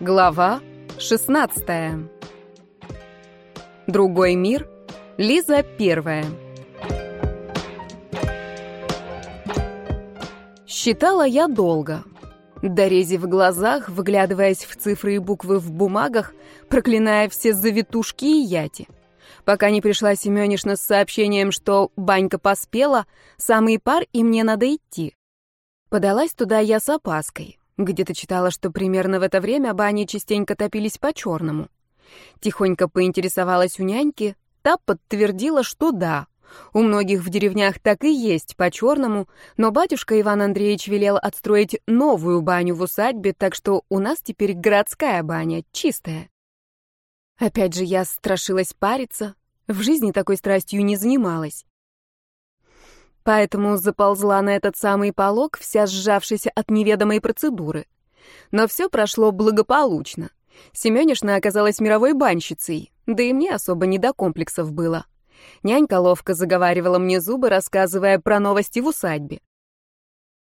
Глава 16. Другой мир. Лиза первая. Считала я долго. Дорези в глазах, выглядываясь в цифры и буквы в бумагах, проклиная все завитушки и яти. Пока не пришла Семёнишна с сообщением, что банька поспела, самый пар и мне надо идти. Подалась туда я с опаской. Где-то читала, что примерно в это время бани частенько топились по-черному. Тихонько поинтересовалась у няньки, та подтвердила, что да. У многих в деревнях так и есть по-черному, но батюшка Иван Андреевич велел отстроить новую баню в усадьбе, так что у нас теперь городская баня, чистая. Опять же, я страшилась париться, в жизни такой страстью не занималась. Поэтому заползла на этот самый полог, вся сжавшаяся от неведомой процедуры. Но все прошло благополучно. Семёнишна оказалась мировой банщицей, да и мне особо не до комплексов было. Нянька ловко заговаривала мне зубы, рассказывая про новости в усадьбе.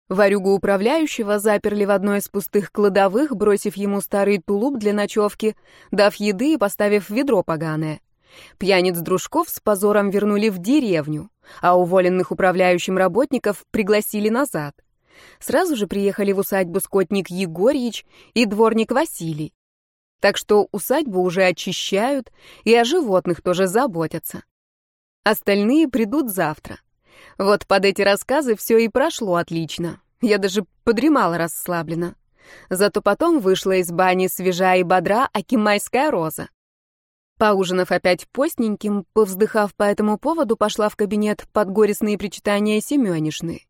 Варюгу управляющего заперли в одной из пустых кладовых, бросив ему старый тулуп для ночевки, дав еды и поставив ведро поганое. Пьяниц-дружков с позором вернули в деревню, а уволенных управляющим работников пригласили назад. Сразу же приехали в усадьбу скотник Егорьич и дворник Василий. Так что усадьбу уже очищают, и о животных тоже заботятся. Остальные придут завтра. Вот под эти рассказы все и прошло отлично. Я даже подремала расслабленно. Зато потом вышла из бани свежая и бодра Акимайская роза. Поужинав опять постненьким, повздыхав по этому поводу, пошла в кабинет под горестные причитания Семёнишны.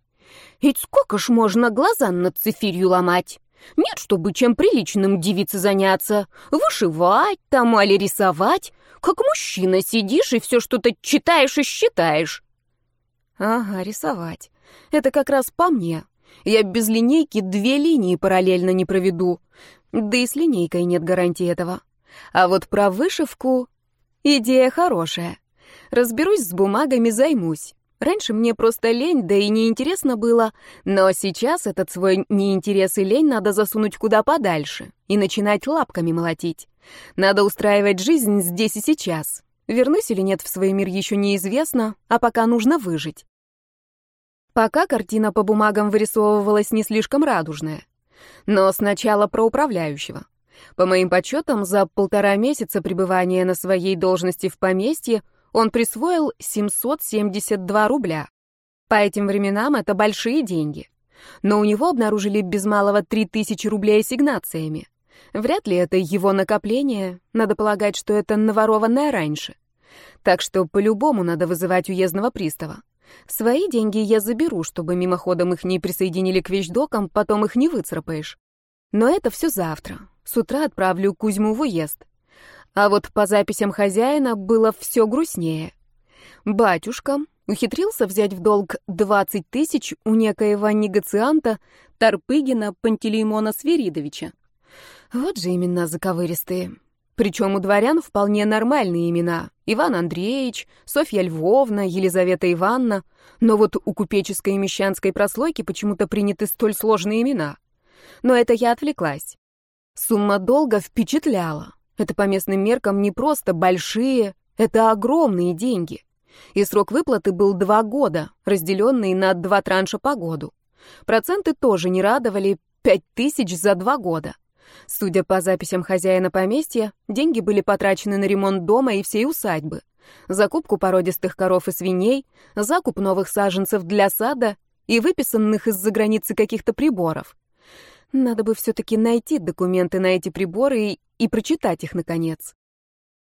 «Ведь сколько ж можно глаза над цифирью ломать? Нет, чтобы чем приличным девице заняться. Вышивать там, али рисовать. Как мужчина сидишь и все что-то читаешь и считаешь». «Ага, рисовать. Это как раз по мне. Я без линейки две линии параллельно не проведу. Да и с линейкой нет гарантии этого». А вот про вышивку идея хорошая. Разберусь с бумагами, займусь. Раньше мне просто лень, да и неинтересно было, но сейчас этот свой неинтерес и лень надо засунуть куда подальше и начинать лапками молотить. Надо устраивать жизнь здесь и сейчас. Вернусь или нет в свой мир еще неизвестно, а пока нужно выжить. Пока картина по бумагам вырисовывалась не слишком радужная. Но сначала про управляющего. По моим подсчетам, за полтора месяца пребывания на своей должности в поместье он присвоил 772 рубля. По этим временам это большие деньги. Но у него обнаружили без малого 3000 рублей ассигнациями. Вряд ли это его накопление, надо полагать, что это наворованное раньше. Так что по-любому надо вызывать уездного пристава. Свои деньги я заберу, чтобы мимоходом их не присоединили к вещдокам, потом их не выцарапаешь. Но это все завтра. С утра отправлю Кузьму в уезд. А вот по записям хозяина было все грустнее. Батюшка ухитрился взять в долг 20 тысяч у некоего негацианта Тарпыгина Пантелеймона Свиридовича. Вот же имена заковыристые. Причем у дворян вполне нормальные имена. Иван Андреевич, Софья Львовна, Елизавета Ивановна. Но вот у купеческой и мещанской прослойки почему-то приняты столь сложные имена. Но это я отвлеклась. Сумма долга впечатляла. Это по местным меркам не просто большие, это огромные деньги. И срок выплаты был два года, разделенный на два транша по году. Проценты тоже не радовали, пять тысяч за два года. Судя по записям хозяина поместья, деньги были потрачены на ремонт дома и всей усадьбы, закупку породистых коров и свиней, закуп новых саженцев для сада и выписанных из-за границы каких-то приборов. Надо бы все-таки найти документы на эти приборы и, и прочитать их, наконец.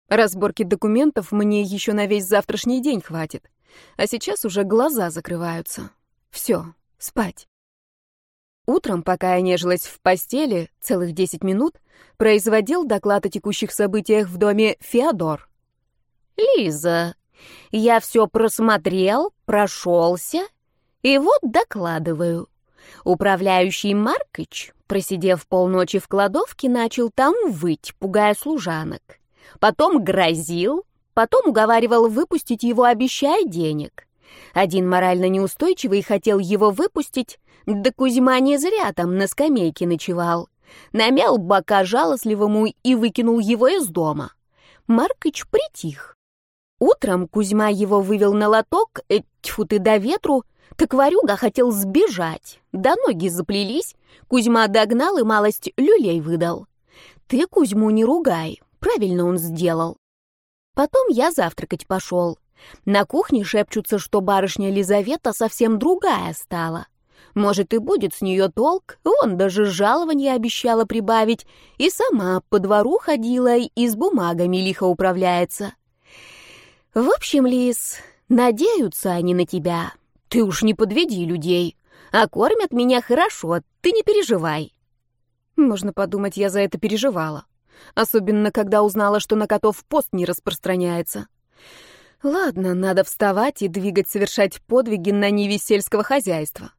Разборки документов мне еще на весь завтрашний день хватит. А сейчас уже глаза закрываются. Все, спать. Утром, пока я нежилась в постели, целых 10 минут, производил доклад о текущих событиях в доме Феодор. «Лиза, я все просмотрел, прошелся, и вот докладываю. Управляющий Маркыч, просидев полночи в кладовке, начал там выть, пугая служанок. Потом грозил, потом уговаривал выпустить его, обещая денег. Один морально неустойчивый хотел его выпустить, да Кузьма не зря там на скамейке ночевал. намял бока жалостливому и выкинул его из дома. Маркыч притих. Утром Кузьма его вывел на лоток, э, тьфу ты до ветру, так Варюга хотел сбежать. Да ноги заплелись, Кузьма догнал и малость люлей выдал. Ты Кузьму не ругай, правильно он сделал. Потом я завтракать пошел. На кухне шепчутся, что барышня Лизавета совсем другая стала. Может, и будет с нее толк, он даже жалование обещала прибавить, и сама по двору ходила и с бумагами лихо управляется. В общем, Лиз, надеются они на тебя. Ты уж не подведи людей, а кормят меня хорошо, ты не переживай. Можно подумать, я за это переживала. Особенно, когда узнала, что на котов пост не распространяется. Ладно, надо вставать и двигать совершать подвиги на ниве сельского хозяйства.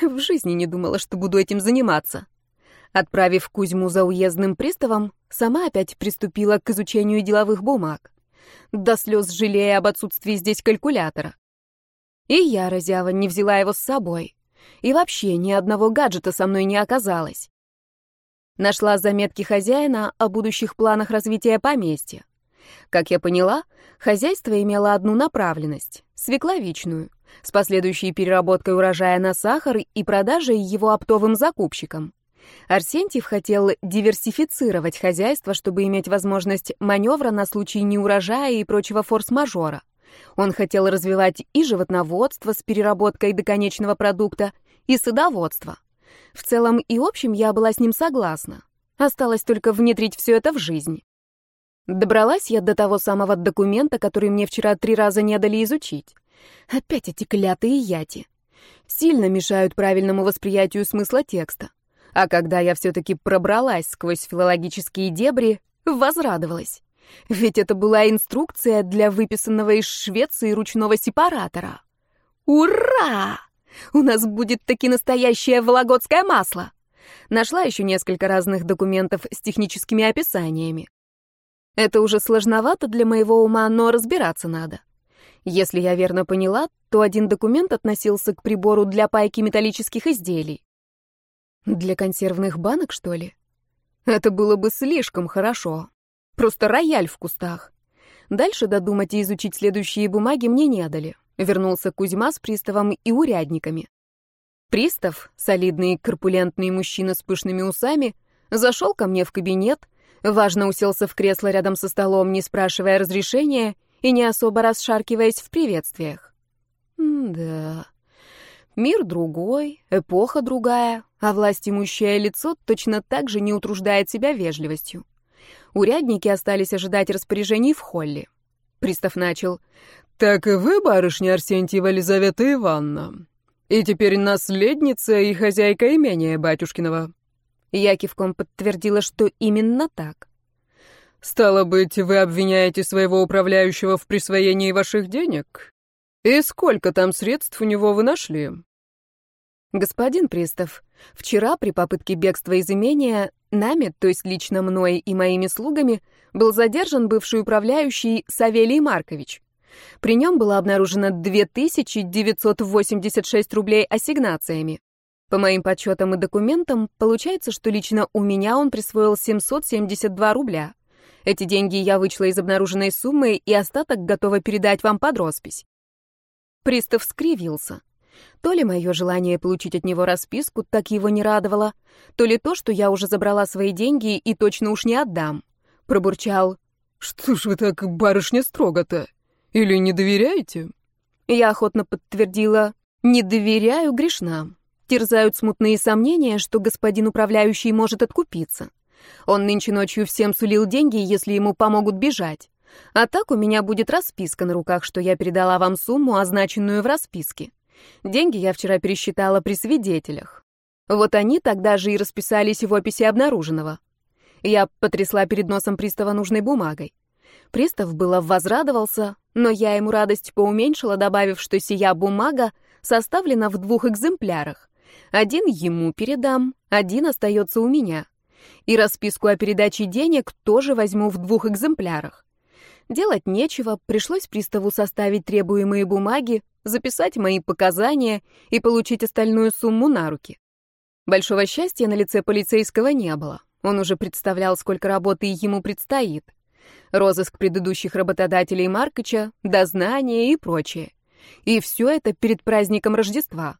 В жизни не думала, что буду этим заниматься. Отправив Кузьму за уездным приставом, сама опять приступила к изучению деловых бумаг. До слез жалея об отсутствии здесь калькулятора. И я, разява, не взяла его с собой. И вообще ни одного гаджета со мной не оказалось. Нашла заметки хозяина о будущих планах развития поместья. Как я поняла, хозяйство имело одну направленность — свекловичную, с последующей переработкой урожая на сахар и продажей его оптовым закупщикам. Арсентьев хотел диверсифицировать хозяйство, чтобы иметь возможность маневра на случай неурожая и прочего форс-мажора. Он хотел развивать и животноводство с переработкой до конечного продукта, и садоводство. В целом и общем я была с ним согласна. Осталось только внедрить все это в жизнь. Добралась я до того самого документа, который мне вчера три раза не дали изучить. Опять эти клятые яти. Сильно мешают правильному восприятию смысла текста. А когда я все-таки пробралась сквозь филологические дебри, возрадовалась. Ведь это была инструкция для выписанного из Швеции ручного сепаратора. Ура! У нас будет таки настоящее вологодское масло. Нашла еще несколько разных документов с техническими описаниями. Это уже сложновато для моего ума, но разбираться надо. Если я верно поняла, то один документ относился к прибору для пайки металлических изделий. Для консервных банок, что ли? Это было бы слишком хорошо. Просто рояль в кустах. Дальше додумать и изучить следующие бумаги мне не дали. Вернулся Кузьма с приставом и урядниками. Пристав, солидный корпулентный мужчина с пышными усами, зашел ко мне в кабинет, важно уселся в кресло рядом со столом, не спрашивая разрешения и не особо расшаркиваясь в приветствиях. да, мир другой, эпоха другая, а власть имущее лицо точно так же не утруждает себя вежливостью. Урядники остались ожидать распоряжений в холле. Пристав начал. «Так и вы, барышня Арсентьева Елизавета Ивановна. И теперь наследница и хозяйка имения батюшкиного». Я кивком подтвердила, что именно так. «Стало быть, вы обвиняете своего управляющего в присвоении ваших денег? И сколько там средств у него вы нашли?» «Господин Пристав, вчера при попытке бегства из имения нами, то есть лично мной и моими слугами, был задержан бывший управляющий Савелий Маркович. При нем было обнаружено 2986 рублей ассигнациями. По моим подсчетам и документам, получается, что лично у меня он присвоил 772 рубля. Эти деньги я вычла из обнаруженной суммы и остаток готова передать вам под роспись. Пристав скривился. То ли мое желание получить от него расписку так его не радовало, то ли то, что я уже забрала свои деньги и точно уж не отдам. Пробурчал. «Что ж вы так, барышня, строго-то? Или не доверяете?» Я охотно подтвердила. «Не доверяю грешнам. Терзают смутные сомнения, что господин управляющий может откупиться. Он нынче ночью всем сулил деньги, если ему помогут бежать. А так у меня будет расписка на руках, что я передала вам сумму, означенную в расписке. Деньги я вчера пересчитала при свидетелях. Вот они тогда же и расписались в описи обнаруженного. Я потрясла перед носом пристава нужной бумагой. Пристав было возрадовался, но я ему радость поуменьшила, добавив, что сия бумага составлена в двух экземплярах. Один ему передам, один остается у меня. И расписку о передаче денег тоже возьму в двух экземплярах. Делать нечего, пришлось приставу составить требуемые бумаги, записать мои показания и получить остальную сумму на руки. Большого счастья на лице полицейского не было. Он уже представлял, сколько работы ему предстоит. Розыск предыдущих работодателей Маркача, дознание и прочее. И все это перед праздником Рождества.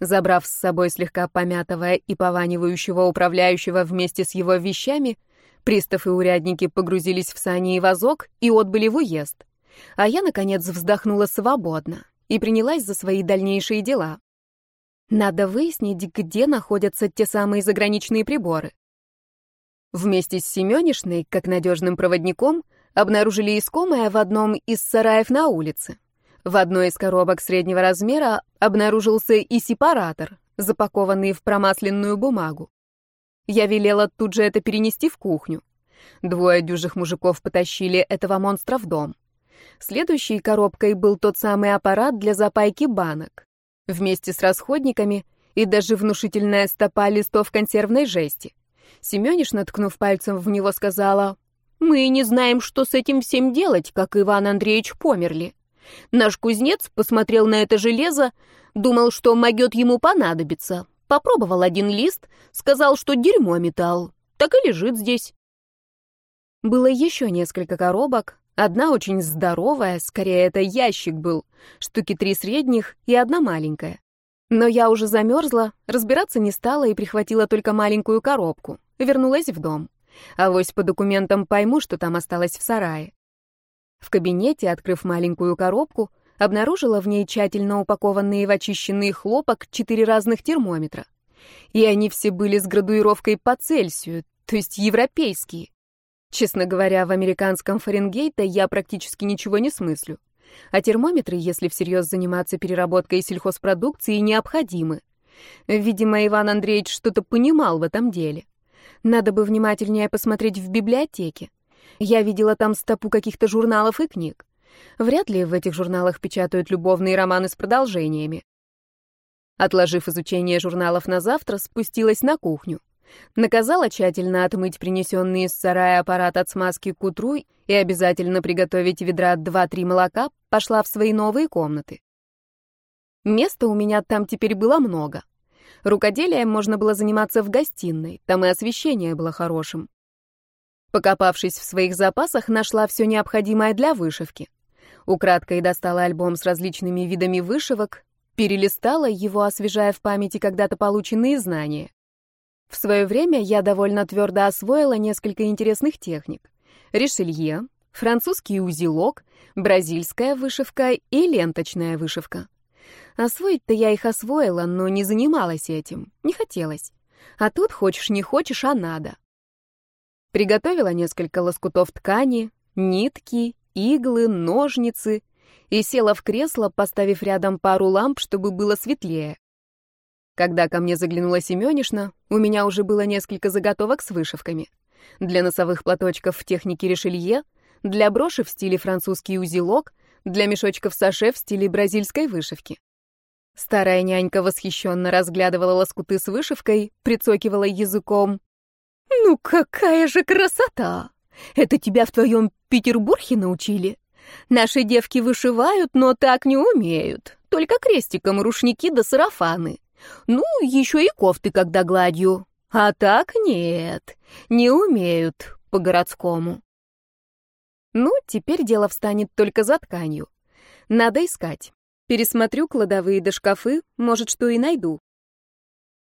Забрав с собой слегка помятого и пованивающего управляющего вместе с его вещами, пристав и урядники погрузились в сани и вазок и отбыли в уезд. А я, наконец, вздохнула свободно и принялась за свои дальнейшие дела. Надо выяснить, где находятся те самые заграничные приборы. Вместе с Семенишной, как надежным проводником, обнаружили искомое в одном из сараев на улице. В одной из коробок среднего размера обнаружился и сепаратор, запакованный в промасленную бумагу. Я велела тут же это перенести в кухню. Двое дюжих мужиков потащили этого монстра в дом. Следующей коробкой был тот самый аппарат для запайки банок. Вместе с расходниками и даже внушительная стопа листов консервной жести. Семёнишна, ткнув пальцем в него, сказала, «Мы не знаем, что с этим всем делать, как Иван Андреевич померли. Наш кузнец посмотрел на это железо, думал, что могет ему понадобиться. Попробовал один лист, сказал, что дерьмо металл. Так и лежит здесь». Было еще несколько коробок, одна очень здоровая, скорее это ящик был, штуки три средних и одна маленькая. Но я уже замерзла, разбираться не стала и прихватила только маленькую коробку. Вернулась в дом. А вось по документам пойму, что там осталось в сарае. В кабинете, открыв маленькую коробку, обнаружила в ней тщательно упакованные в очищенный хлопок четыре разных термометра. И они все были с градуировкой по Цельсию, то есть европейские. Честно говоря, в американском Фаренгейта я практически ничего не смыслю. А термометры, если всерьез заниматься переработкой сельхозпродукции, необходимы. Видимо, Иван Андреевич что-то понимал в этом деле. Надо бы внимательнее посмотреть в библиотеке. Я видела там стопу каких-то журналов и книг. Вряд ли в этих журналах печатают любовные романы с продолжениями. Отложив изучение журналов на завтра, спустилась на кухню. Наказала тщательно отмыть принесенный из сарая аппарат от смазки к утру и обязательно приготовить ведра 2-3 молока, пошла в свои новые комнаты. Места у меня там теперь было много. Рукоделием можно было заниматься в гостиной, там и освещение было хорошим. Покопавшись в своих запасах, нашла все необходимое для вышивки. Украдкой достала альбом с различными видами вышивок, перелистала его, освежая в памяти когда-то полученные знания. В свое время я довольно твердо освоила несколько интересных техник. Ришелье, французский узелок, бразильская вышивка и ленточная вышивка. Освоить-то я их освоила, но не занималась этим, не хотелось. А тут хочешь не хочешь, а надо. Приготовила несколько лоскутов ткани, нитки, иглы, ножницы и села в кресло, поставив рядом пару ламп, чтобы было светлее. Когда ко мне заглянула Семенишна, у меня уже было несколько заготовок с вышивками. Для носовых платочков в технике решелье, для броши в стиле французский узелок, для мешочков саше в стиле бразильской вышивки. Старая нянька восхищенно разглядывала лоскуты с вышивкой, прицокивала языком. «Ну какая же красота! Это тебя в твоем Петербурге научили? Наши девки вышивают, но так не умеют. Только крестиком рушники да сарафаны. Ну, еще и кофты, когда гладью. А так нет, не умеют по-городскому. Ну, теперь дело встанет только за тканью. Надо искать. Пересмотрю кладовые до шкафы, может, что и найду.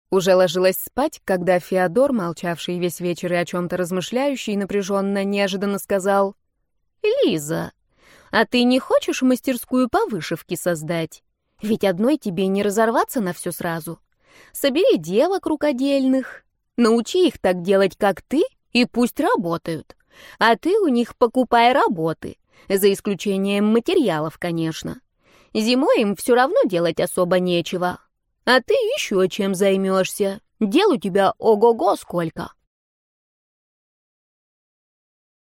Уже ложилась спать, когда Феодор, молчавший весь вечер и о чем-то размышляющий, напряженно, неожиданно сказал, «Лиза, а ты не хочешь мастерскую по вышивке создать? Ведь одной тебе не разорваться на все сразу. Собери девок рукодельных, научи их так делать, как ты, и пусть работают. А ты у них покупай работы, за исключением материалов, конечно. Зимой им все равно делать особо нечего. А ты еще чем займешься? Дел у тебя ого-го сколько.